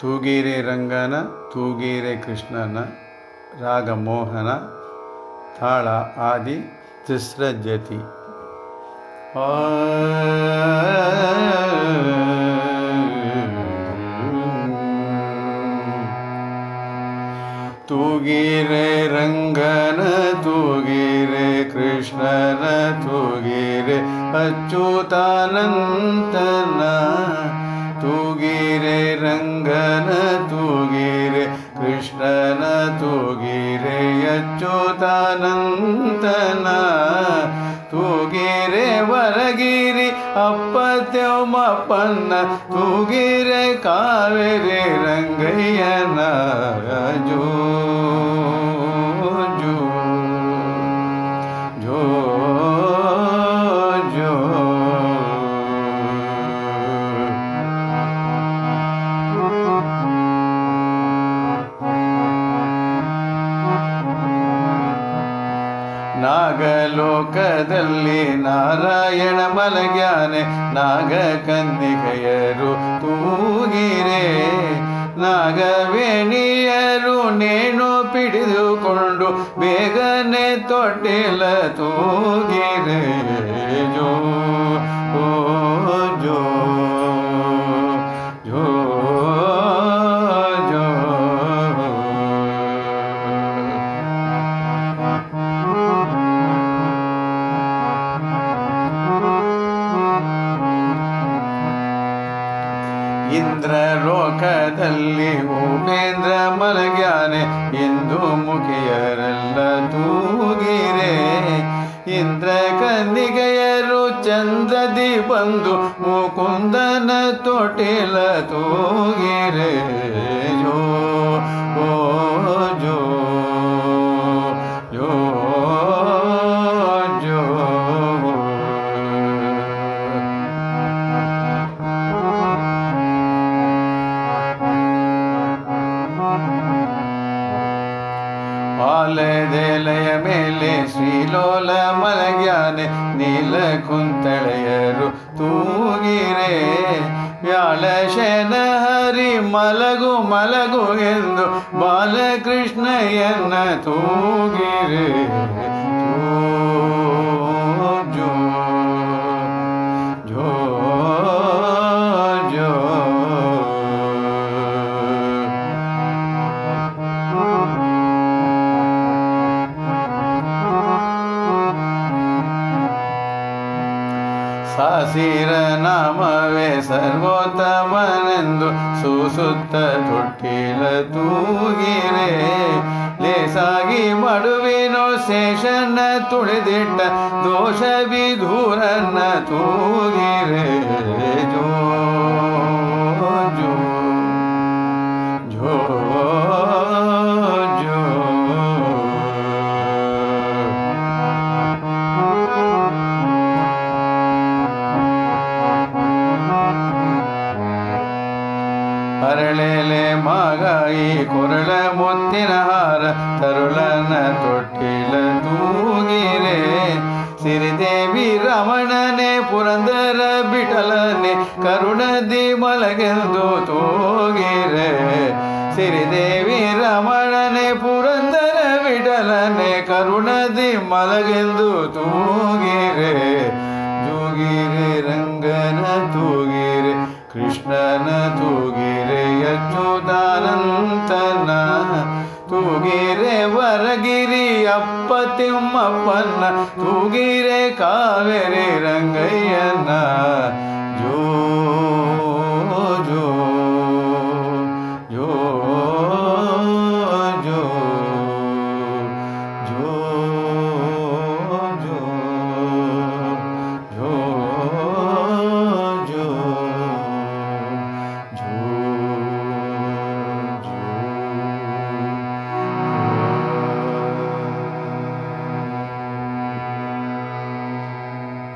ತೂಗೀರೆ ರಂಗನ ತೂಗೀರೆ ಕೃಷ್ಣನ ರಾಗ ಮೋಹನ ತಾಳ ಆದಿ ತಿಸ್ರ ಜತಿ ಆ ತೂಗೀರೆ ರಂಗನ ತೂಗೀರೆ ಕೃಷ್ಣನ ತೂಗೀರೆ ಅಚ್ಯುತಾನಂತನ ಕೃಷ್ಣನ ತೂಗೀರೆ ಅಚ್ಯುತಾನಂತನ ತೂಗೀರೆ ವರಗಿರಿ ಅಪ್ಪತ್ಯಮಪ್ಪನ್ನ ತೂಗಿರೆ ಕಾವೇರಿ ರಂಗಯ್ಯನ ಜೋ ನಾಗಲೋಕದಲ್ಲಿ ನಾರಾಯಣ ಮಲಗ್ಯಾನೆ ನಾಗ ಕನ್ನಿಗೆಯರು ತೂಗಿರೆ. ನಾಗವೇಣಿಯರು ನೇಣು ಪಿಡಿದುಕೊಂಡು ಬೇಗನೆ ತೊಟ್ಟಿಲ ತೂಗಿರೆ. ಜೋ ಇಂದ್ರ ಲೋಕದಲ್ಲಿ ಉಪೇಂದ್ರ ಮಲಗ್ಯಾನೆ ಇಂದು ಮುಖಿಯರೆಲ್ಲ ತೂಗಿರೆ. ಇಂದ್ರ ಕನ್ನಿಗೆಯರು ಚಂದ್ರದಿ ಬಂದು ಮುಕುಂದನ ತೊಟಿಲ ತೂಗಿರೆ. ಆಲದೆಲೆಯ ಮೇಲೆ ಶ್ರೀಲೋಲ ಮಲಗ್ಯಾನೆ ನೀಲ ಕುಂತಳೆಯರು ತೂಗಿರೆ ವ್ಯಾಳಶನ ಹರಿ ಮಲಗು ಮಲಗು ಎಂದು ಬಾಲಕೃಷ್ಣಯ್ಯನ ತೂಗಿರೆ. ಸಾಸಿರ ನಾಮವೇ ಸರ್ವೋತ್ತಮನೆಂದು ಸೂಸುತ್ತ ತೊಟ್ಟಿಲ ತೂಗಿರೆ. ಲೇಸಾಗಿ ಮಡುವಿನೋ ಶೇಷನ ತುಳಿದಿಟ್ಟ ದೋಷ ವಿಧೂರನ್ನ ತೂಗಿರೆ. ಹರಳೆಲೆ ಮಾಗಾಯಿ ಕೊರಳ ಮುತ್ತಿನ ಹಾರ, ತರುಳನ ತೊಟ್ಟಿಲ ತೂಗಿರೆ ಸಿರಿದೇವಿ ರಮಣನೆ ಪುರಂದರ ಬಿಟಲನೆ, ಕರುಣದಿ ಮಲಗೆಂದು ತೂಗಿರೆ. ಸಿರಿದೇವಿ ರಮಣನೆ ಪುರಂದರ ಬಿಟಲನೆ, ಕರುಣದಿ ಮಲಗೆಂದು ತೂಗಿರೆ. ತೂಗಿರೆ, ರಂಗನ ತೂಗಿರೆ, ಕೃಷ್ಣನ ತೂಗಿರೆ. ಅಚ್ಯುತಾನಂತನ ತೂಗಿರೆ ವರಗಿರಿ ಅಪ್ಪ ತಿಮ್ಮಪ್ಪನ ತೂಗಿರೆ ಕಾವೇರಿ ರಂಗಯ್ಯನ